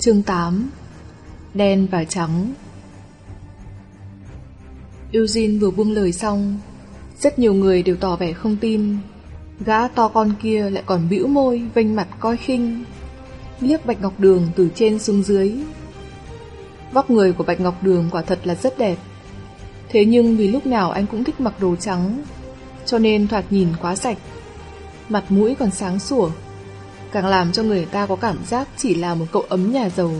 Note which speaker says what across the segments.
Speaker 1: Chương 8 Đen và trắng. Eugene vừa buông lời xong, Rất nhiều người đều tỏ vẻ không tin. Gã to con kia lại còn bĩu môi, Vênh mặt coi khinh. Liếc Bạch Ngọc Đường từ trên xuống dưới. Vóc người của Bạch Ngọc Đường quả thật là rất đẹp. Thế nhưng vì lúc nào anh cũng thích mặc đồ trắng, Cho nên thoạt nhìn quá sạch. Mặt mũi còn sáng sủa càng làm cho người ta có cảm giác chỉ là một cậu ấm nhà giàu.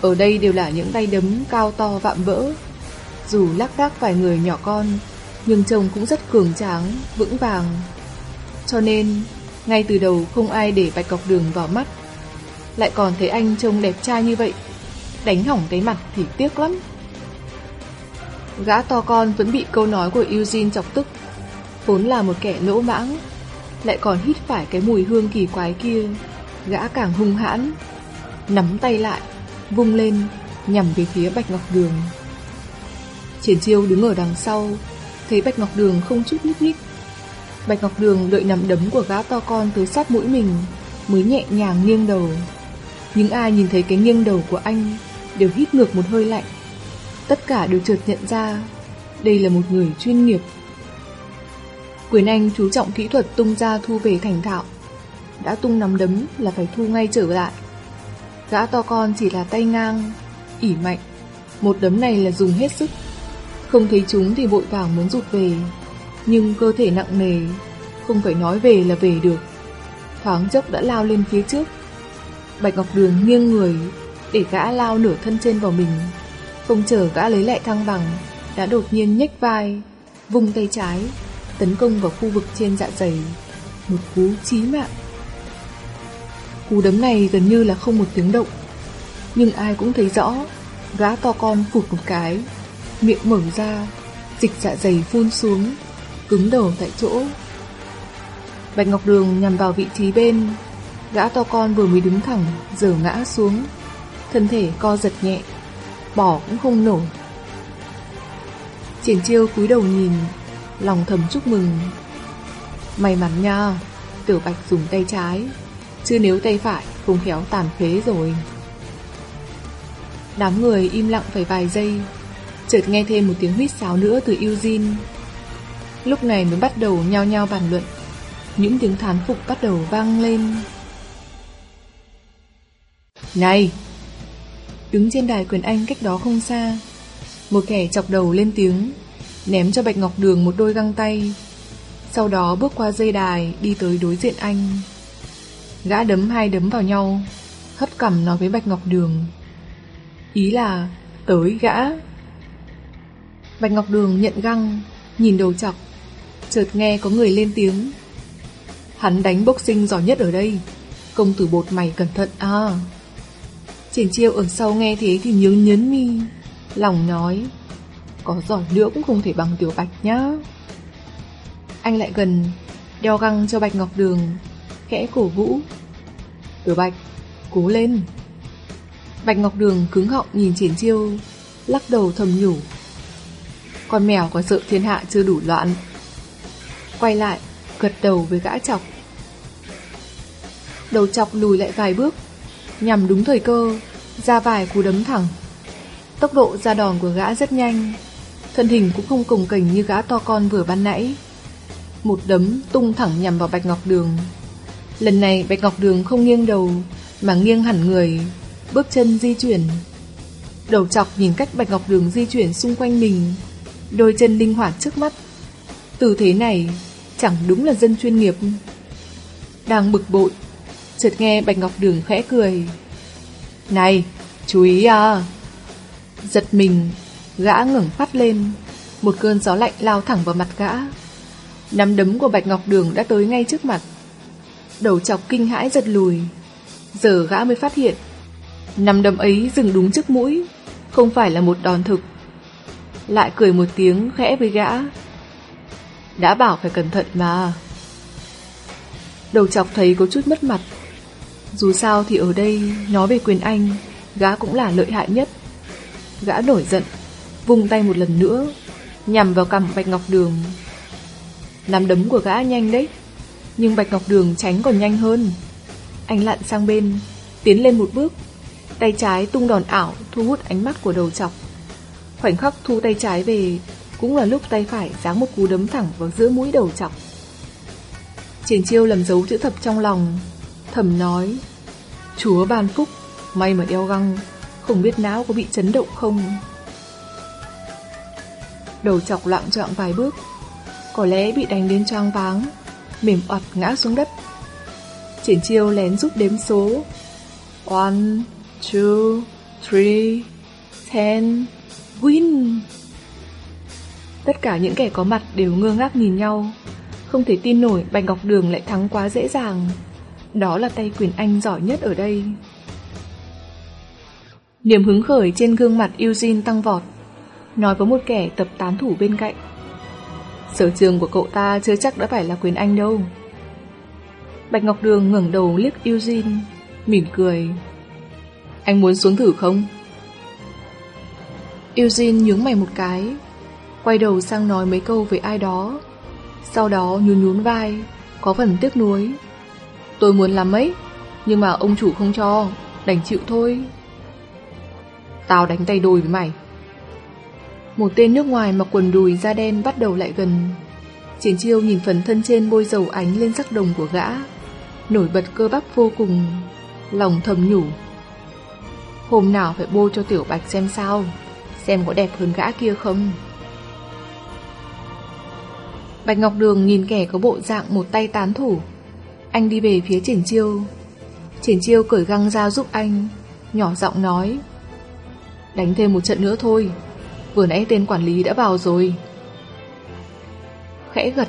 Speaker 1: Ở đây đều là những tay đấm cao to vạm vỡ, dù lác đác vài người nhỏ con, nhưng trông cũng rất cường tráng, vững vàng. Cho nên, ngay từ đầu không ai để Bạch Cọc Đường vào mắt, lại còn thấy anh trông đẹp trai như vậy, đánh hỏng cái mặt thì tiếc lắm. Gã to con vẫn bị câu nói của Eugene chọc tức, vốn là một kẻ lỗ mãng, lại còn hít phải cái mùi hương kỳ quái kia, gã càng hung hãn, nắm tay lại, vung lên, nhằm về phía Bạch Ngọc Đường. Triển chiêu đứng ở đằng sau, thấy Bạch Ngọc Đường không chút nhúc nhích. Bạch Ngọc Đường đợi nắm đấm của gã to con tới sát mũi mình, mới nhẹ nhàng nghiêng đầu. Những ai nhìn thấy cái nghiêng đầu của anh đều hít ngược một hơi lạnh. Tất cả đều chợt nhận ra, đây là một người chuyên nghiệp Quyền Anh chú trọng kỹ thuật tung ra thu về thành thạo. Đã tung nắm đấm là phải thu ngay trở lại. Gã to con chỉ là tay ngang, ỉ mạnh. Một đấm này là dùng hết sức. Không thấy chúng thì vội vàng muốn rụt về. Nhưng cơ thể nặng nề, không phải nói về là về được. Thoáng chốc đã lao lên phía trước. Bạch Ngọc Đường nghiêng người, để gã lao nửa thân trên vào mình. Không chờ gã lấy lại thăng bằng, đã đột nhiên nhếch vai, vung tay trái, tấn công vào khu vực trên dạ dày. Một cú chí mạng. Cú đấm này gần như là không một tiếng động. Nhưng ai cũng thấy rõ, gã to con phụt một cái, miệng mở ra, dịch dạ dày phun xuống, cứng đầu tại chỗ. Bạch Ngọc Đường nhằm vào vị trí bên, gã to con vừa mới đứng thẳng, giờ ngã xuống, thân thể co giật nhẹ, bỏ cũng không nổi. Triển chiêu cúi đầu nhìn, lòng thầm chúc mừng. May mắn nha, tiểu bạch dùng tay trái, chứ nếu tay phải không khéo tàn phế rồi. Đám người im lặng phải vài giây, chợt nghe thêm một tiếng huýt sáo nữa từ Eugene. Lúc này mới bắt đầu nhao nhao bàn luận, những tiếng thán phục bắt đầu vang lên. Này! Đứng trên đài quyền Anh cách đó không xa, một kẻ chọc đầu lên tiếng ném cho Bạch Ngọc Đường một đôi găng tay. Sau đó bước qua dây đài, đi tới đối diện anh. Gã đấm hai đấm vào nhau, hất cằm nói với Bạch Ngọc Đường. Ý là, tới gã. Bạch Ngọc Đường nhận găng, nhìn đầu chọc, chợt nghe có người lên tiếng. Hắn đánh boxing giỏi nhất ở đây, công tử bột mày cẩn thận à. Triển chiêu ở sau nghe thế thì nhướng nhấn mi, lòng nói có giỏi nữa cũng không thể bằng tiểu bạch nhá. Anh lại gần, đeo găng cho bạch ngọc đường, khẽ cổ vũ. Tiểu bạch, cố lên. Bạch ngọc đường cứng họng nhìn triển chiêu, lắc đầu thầm nhủ. Con mèo có sợ thiên hạ chưa đủ loạn. Quay lại, gật đầu với gã chọc. Đầu chọc lùi lại vài bước, nhằm đúng thời cơ, ra vài cú đấm thẳng. Tốc độ ra đòn của gã rất nhanh, thân hình cũng không cồng kềnh như gã to con vừa ban nãy. Một đấm tung thẳng nhằm vào Bạch Ngọc Đường. Lần này Bạch Ngọc Đường không nghiêng đầu, mà nghiêng hẳn người, bước chân di chuyển. Đầu chọc nhìn cách Bạch Ngọc Đường di chuyển xung quanh mình, đôi chân linh hoạt trước mắt. Tư thế này chẳng đúng là dân chuyên nghiệp. Đang bực bội, chợt nghe Bạch Ngọc Đường khẽ cười. Này, chú ý à! Giật mình, Gã ngẩng phát lên. Một cơn gió lạnh lao thẳng vào mặt gã. Nắm đấm của Bạch Ngọc Đường đã tới ngay trước mặt. Đầu chọc kinh hãi giật lùi. Giờ gã mới phát hiện, Nắm đấm ấy dừng đúng trước mũi, Không phải là một đòn thực. Lại cười một tiếng khẽ với gã. Đã bảo phải cẩn thận mà. Đầu chọc thấy có chút mất mặt. Dù sao thì ở đây, Nói về quyền Anh, Gã cũng là lợi hại nhất. Gã nổi giận vung tay một lần nữa, nhằm vào cằm Bạch Ngọc Đường. Nắm đấm của gã nhanh đấy, nhưng Bạch Ngọc Đường tránh còn nhanh hơn. Anh lặn sang bên, tiến lên một bước, Tay trái tung đòn ảo thu hút ánh mắt của đầu chọc. Khoảnh khắc thu tay trái về cũng là lúc tay phải giáng một cú đấm thẳng vào giữa mũi đầu chọc. Triển chiêu làm dấu chữ thập trong lòng, thầm nói, Chúa ban phúc, may mà đeo găng, không biết não có bị chấn động không. Đầu chọc loạn trọng vài bước, có lẽ bị đánh đến choáng váng, mềm oặt ngã xuống đất. Triển chiêu lén giúp đếm số. One, two, three, ten, win! Tất cả những kẻ có mặt đều ngơ ngác nhìn nhau, không thể tin nổi Bạch Ngọc Đường lại thắng quá dễ dàng. Đó là tay quyền anh giỏi nhất ở đây. Niềm hứng khởi trên gương mặt Eugene tăng vọt, nói với một kẻ tập tán thủ bên cạnh. Sở trường của cậu ta chưa chắc đã phải là quyền anh đâu. Bạch Ngọc Đường ngẩng đầu liếc Eugene, mỉm cười. Anh muốn xuống thử không? Eugene nhướng mày một cái, quay đầu sang nói mấy câu với ai đó. Sau đó nhún nhún vai, có phần tiếc nuối. Tôi muốn làm ấy, nhưng mà ông chủ không cho, đành chịu thôi. Tao đánh tay đôi với mày. Một tên nước ngoài mặc quần đùi da đen bắt đầu lại gần. Triển chiêu nhìn phần thân trên bôi dầu ánh lên sắc đồng của gã, nổi bật cơ bắp vô cùng, lòng thầm nhủ. Hôm nào phải bôi cho tiểu bạch xem sao, xem có đẹp hơn gã kia không. Bạch Ngọc Đường nhìn kẻ có bộ dạng một tay tán thủ. Anh đi về phía triển chiêu. Triển chiêu cởi găng ra giúp anh, nhỏ giọng nói. Đánh thêm một trận nữa thôi, vừa nãy tên quản lý đã vào rồi. Khẽ gật,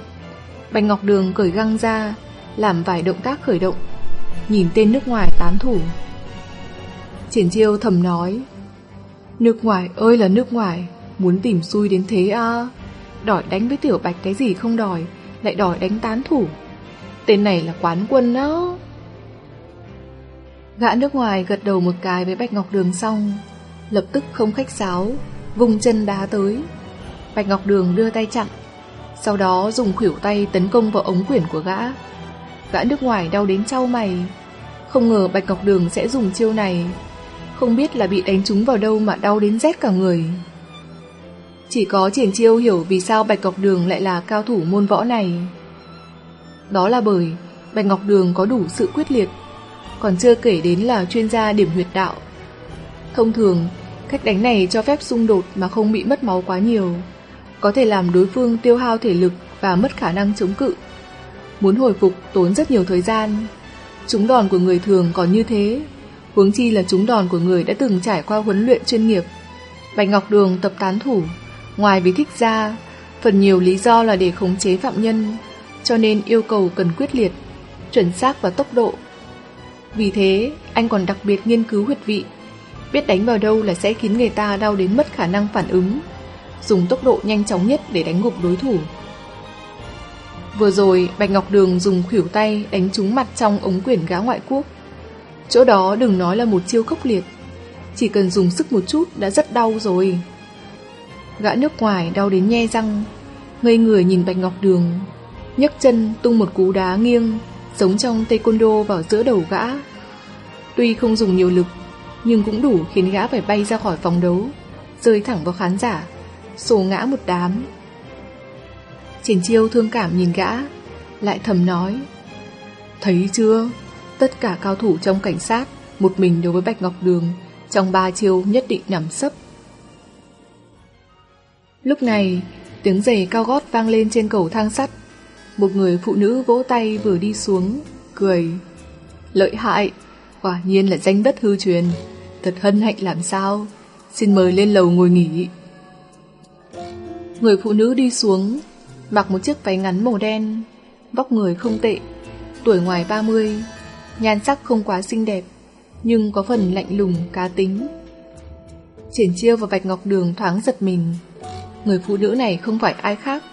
Speaker 1: Bạch Ngọc Đường cởi găng ra, làm vài động tác khởi động, nhìn tên nước ngoài tán thủ. Triển chiêu thầm nói, nước ngoài ơi là nước ngoài, muốn tìm xui đến thế à, đòi đánh với tiểu bạch cái gì không đòi, lại đòi đánh tán thủ. Tên này là quán quân đó. Gã nước ngoài gật đầu một cái với Bạch Ngọc Đường xong, lập tức không khách sáo, vùng chân đá tới. Bạch Ngọc Đường đưa tay chặn, sau đó dùng khuỷu tay tấn công vào ống quyển của gã. Gã nước ngoài đau đến trao mày, không ngờ Bạch Ngọc Đường sẽ dùng chiêu này, không biết là bị đánh trúng vào đâu mà đau đến rét cả người. Chỉ có triển chiêu hiểu vì sao Bạch Ngọc Đường lại là cao thủ môn võ này. Đó là bởi Bạch Ngọc Đường có đủ sự quyết liệt, còn chưa kể đến là chuyên gia điểm huyệt đạo. Thông thường, cách đánh này cho phép xung đột mà không bị mất máu quá nhiều, có thể làm đối phương tiêu hao thể lực và mất khả năng chống cự. Muốn hồi phục tốn rất nhiều thời gian. Chúng đòn của người thường còn như thế, huống chi là chúng đòn của người đã từng trải qua huấn luyện chuyên nghiệp. Bạch Ngọc Đường tập tán thủ, ngoài vì thích ra, phần nhiều lý do là để khống chế phạm nhân, cho nên yêu cầu cần quyết liệt, chuẩn xác và tốc độ. Vì thế, anh còn đặc biệt nghiên cứu huyệt vị, biết đánh vào đâu là sẽ khiến người ta đau đến mất khả năng phản ứng, dùng tốc độ nhanh chóng nhất để đánh gục đối thủ. Vừa rồi, Bạch Ngọc Đường dùng khuỷu tay đánh trúng mặt trong ống quyển gã ngoại quốc. Chỗ đó đừng nói là một chiêu khốc liệt, chỉ cần dùng sức một chút đã rất đau rồi. Gã nước ngoài đau đến nhe răng, ngây người nhìn Bạch Ngọc Đường, nhấc chân tung một cú đá nghiêng, giống trong taekwondo vào giữa đầu gã. Tuy không dùng nhiều lực, nhưng cũng đủ khiến gã phải bay ra khỏi phòng đấu, rơi thẳng vào khán giả, sổ ngã một đám. Triển chiêu thương cảm nhìn gã, lại thầm nói, Thấy chưa, tất cả cao thủ trong cảnh sát, một mình đối với Bạch Ngọc Đường, trong ba chiêu nhất định nằm sấp. Lúc này, tiếng giày cao gót vang lên trên cầu thang sắt. Một người phụ nữ vỗ tay vừa đi xuống, cười. Lợi hại, quả nhiên là danh bất hư truyền, thật hân hạnh làm sao. Xin mời lên lầu ngồi nghỉ. Người phụ nữ đi xuống, mặc một chiếc váy ngắn màu đen, vóc người không tệ, tuổi ngoài 30, nhan sắc không quá xinh đẹp, nhưng có phần lạnh lùng, cá tính. Triển chiêu và Bạch Ngọc Đường thoáng giật mình. Người phụ nữ này không phải ai khác,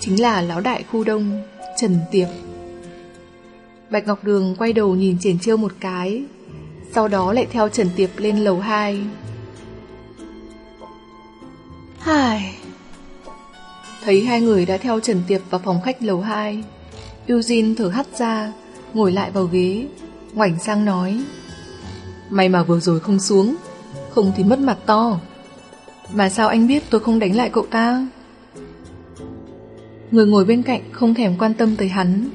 Speaker 1: chính là lão đại khu đông, Trần Tiệp. Bạch Ngọc Đường quay đầu nhìn Triển chiêu một cái, sau đó lại theo Trần Tiệp lên lầu 2. Hai... Thấy hai người đã theo Trần Tiệp vào phòng khách lầu 2 Eugene thở hắt ra Ngồi lại vào ghế Ngoảnh sang nói May mà vừa rồi không xuống Không thì mất mặt to. Mà sao anh biết tôi không đánh lại cậu ta? Người ngồi bên cạnh không thèm quan tâm tới hắn.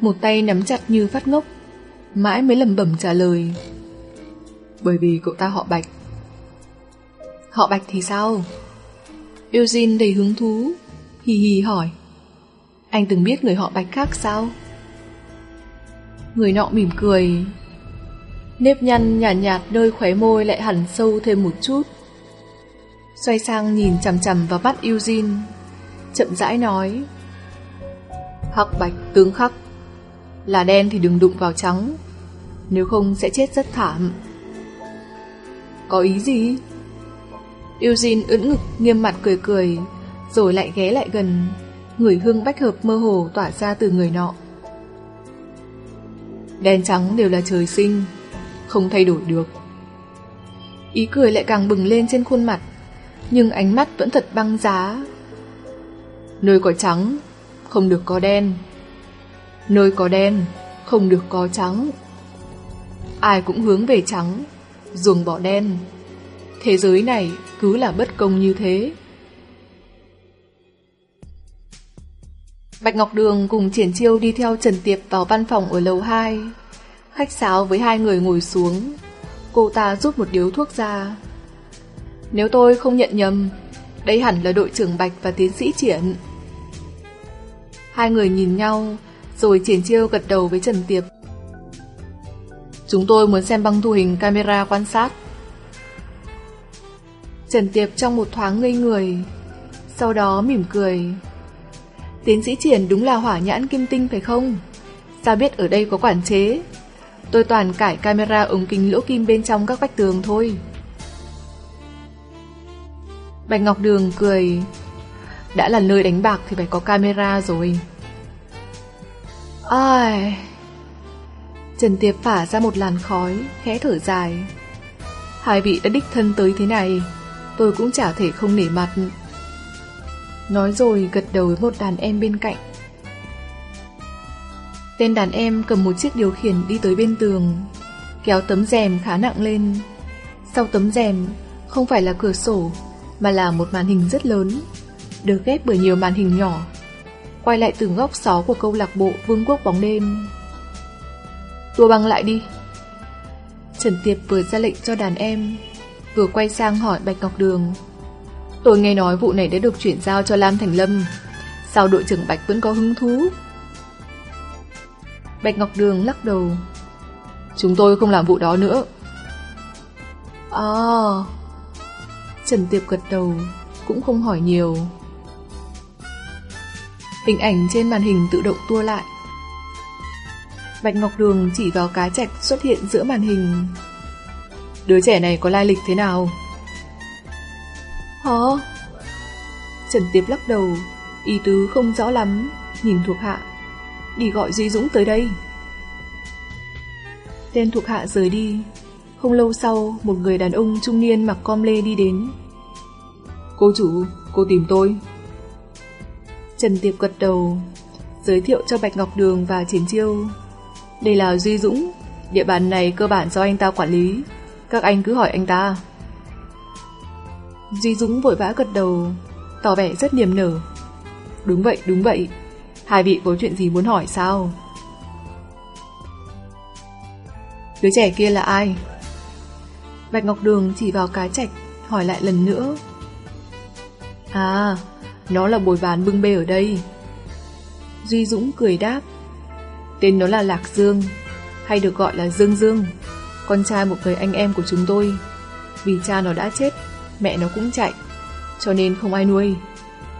Speaker 1: Một tay nắm chặt như phát ngốc Mãi mới lầm bẩm trả lời. Bởi vì cậu ta họ Bạch. Họ Bạch thì sao? Eugene đầy hứng thú Hì hì hỏi. Anh từng biết người họ Bạch khác sao? Người nọ mỉm cười. Nếp nhăn nhạt, nhạt nơi khóe môi lại hẳn sâu thêm một chút. Xoay sang nhìn chằm chằm vào mắt Eugene Chậm rãi nói. Hắc bạch tướng khắc. Là đen thì đừng đụng vào trắng. Nếu không sẽ chết rất thảm. Có ý gì? Eugene ưỡn ngực, nghiêm mặt cười cười, Rồi lại ghé lại gần. Người hương bách hợp mơ hồ tỏa ra từ người nọ. Đen trắng đều là trời sinh, Không thay đổi được. Ý cười lại càng bừng lên trên khuôn mặt, Nhưng ánh mắt vẫn thật băng giá. Nơi có trắng, Không được có đen. Nơi có đen Không được có trắng Ai cũng hướng về trắng Ruồng bỏ đen Thế giới này cứ là bất công như thế Bạch Ngọc Đường cùng Triển Chiêu đi theo Trần Tiệp vào văn phòng ở lầu 2. Khách sáo với hai người ngồi xuống. Cô ta rút một điếu thuốc ra. Nếu tôi không nhận nhầm, đây hẳn là đội trưởng Bạch và tiến sĩ Triển. Hai người nhìn nhau, rồi Triển Chiêu gật đầu với Trần Tiệp. Chúng tôi muốn xem băng thu hình camera quan sát. Trần Tiệp trong một thoáng ngây người, sau đó mỉm cười. Tiến sĩ Triển đúng là hỏa nhãn kim tinh phải không? Sao biết ở đây có quản chế? Tôi toàn cải camera ống kính lỗ kim bên trong các vách tường thôi. Bạch Ngọc Đường cười. Đã là nơi đánh bạc thì phải có camera rồi. Ai... Trần Tiệp phả ra một làn khói, khẽ thở dài. Hai vị đã đích thân tới thế này, tôi cũng chả thể không nể mặt. Nói rồi gật đầu với một đàn em bên cạnh. Tên đàn em cầm một chiếc điều khiển đi tới bên tường, kéo tấm rèm khá nặng lên. Sau tấm rèm không phải là cửa sổ, mà là một màn hình rất lớn, được ghép bởi nhiều màn hình nhỏ, quay lại từng góc xó của câu lạc bộ Vương quốc bóng đêm. Tua băng lại đi. Trần Tiệp vừa ra lệnh cho đàn em, vừa quay sang hỏi Bạch Ngọc Đường. Tôi nghe nói vụ này đã được chuyển giao cho Lam Thành Lâm Sao đội trưởng Bạch vẫn có hứng thú Bạch Ngọc Đường lắc đầu Chúng tôi không làm vụ đó nữa À Trần Tiệp gật đầu Cũng không hỏi nhiều Hình ảnh trên màn hình tự động tua lại Bạch Ngọc Đường chỉ vào cá trạch xuất hiện giữa màn hình Đứa trẻ này có lai lịch thế nào Hả? Trần Tiệp lắc đầu, ý tứ không rõ lắm, nhìn thuộc hạ. Đi gọi Duy Dũng tới đây. Tên thuộc hạ rời đi. Không lâu sau, một người đàn ông trung niên mặc com lê đi đến. Cô chủ, cô tìm tôi. Trần Tiệp gật đầu, giới thiệu cho Bạch Ngọc Đường và chiến Chiêu. Đây là Duy Dũng, địa bàn này cơ bản do anh ta quản lý. Các anh cứ hỏi anh ta. Duy Dũng vội vã gật đầu, tỏ vẻ rất niềm nở. Đúng vậy, đúng vậy. Hai vị có chuyện gì muốn hỏi sao? Đứa trẻ kia là ai? Bạch Ngọc Đường chỉ vào cái trạch, hỏi lại lần nữa. À, nó là bồi ván bưng bê ở đây. Duy Dũng cười đáp. Tên nó là Lạc Dương, hay được gọi là Dương Dương, con trai một người anh em của chúng tôi. Vì cha nó đã chết mẹ nó cũng chạy, cho nên không ai nuôi.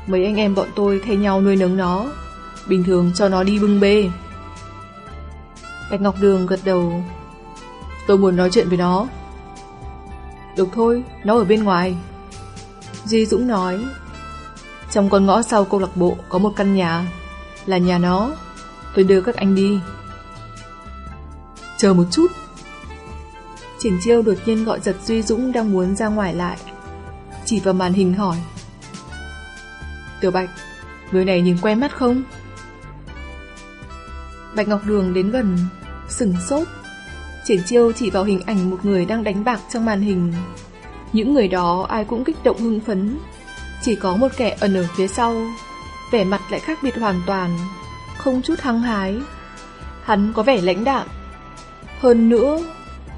Speaker 1: Mấy anh em bọn tôi thay nhau nuôi nấng nó, bình thường cho nó đi bưng bê. Bạch Ngọc Đường gật đầu. Tôi muốn nói chuyện với nó. Được thôi, nó ở bên ngoài. Duy Dũng nói. Trong con ngõ sau câu lạc bộ có một căn nhà, là nhà nó. Tôi đưa các anh đi. Chờ một chút. Triển chiêu đột nhiên gọi giật Duy Dũng đang muốn ra ngoài lại chỉ vào màn hình hỏi. Tiểu Bạch, người này nhìn quen mắt không? Bạch Ngọc Đường đến gần, sừng sốt. Triển chiêu chỉ vào hình ảnh một người đang đánh bạc trong màn hình. Những người đó ai cũng kích động hưng phấn. Chỉ có một kẻ ẩn ở phía sau, vẻ mặt lại khác biệt hoàn toàn, không chút hăng hái. Hắn có vẻ lãnh đạm. Hơn nữa,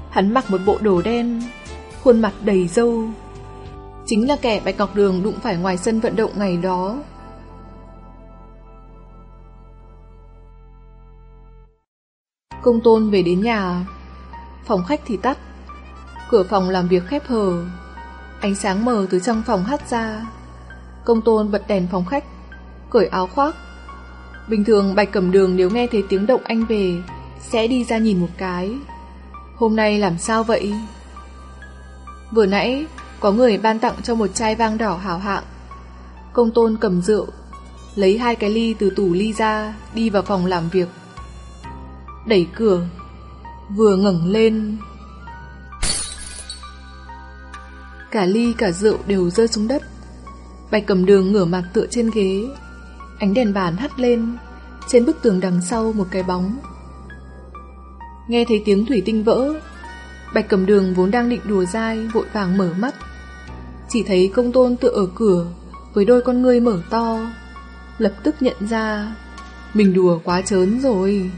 Speaker 1: hắn mặc một bộ đồ đen, khuôn mặt đầy râu. Chính là kẻ Bạch Ngọc Đường đụng phải ngoài sân vận động ngày đó. Công tôn về đến nhà, phòng khách thì tắt, cửa phòng làm việc khép hờ, ánh sáng mờ từ trong phòng hắt ra. Công tôn bật đèn phòng khách, cởi áo khoác. Bình thường Bạch Cẩm Đường nếu nghe thấy tiếng động anh về, sẽ đi ra nhìn một cái. Hôm nay làm sao vậy? Vừa nãy, có người ban tặng cho một chai vang đỏ hảo hạng. Công tôn cầm rượu, lấy hai cái ly từ tủ ly ra, đi vào phòng làm việc. Đẩy cửa, vừa ngẩng lên. Cả ly cả rượu đều rơi xuống đất. Bạch cầm đường ngửa mặt tựa trên ghế. Ánh đèn bàn hắt lên, trên bức tường đằng sau một cái bóng. Nghe thấy tiếng thủy tinh vỡ, Bạch cầm đường vốn đang định đùa dai vội vàng mở mắt. Chỉ thấy công tôn tựa ở cửa với đôi con ngươi mở to. Lập tức nhận ra mình đùa quá chớn rồi.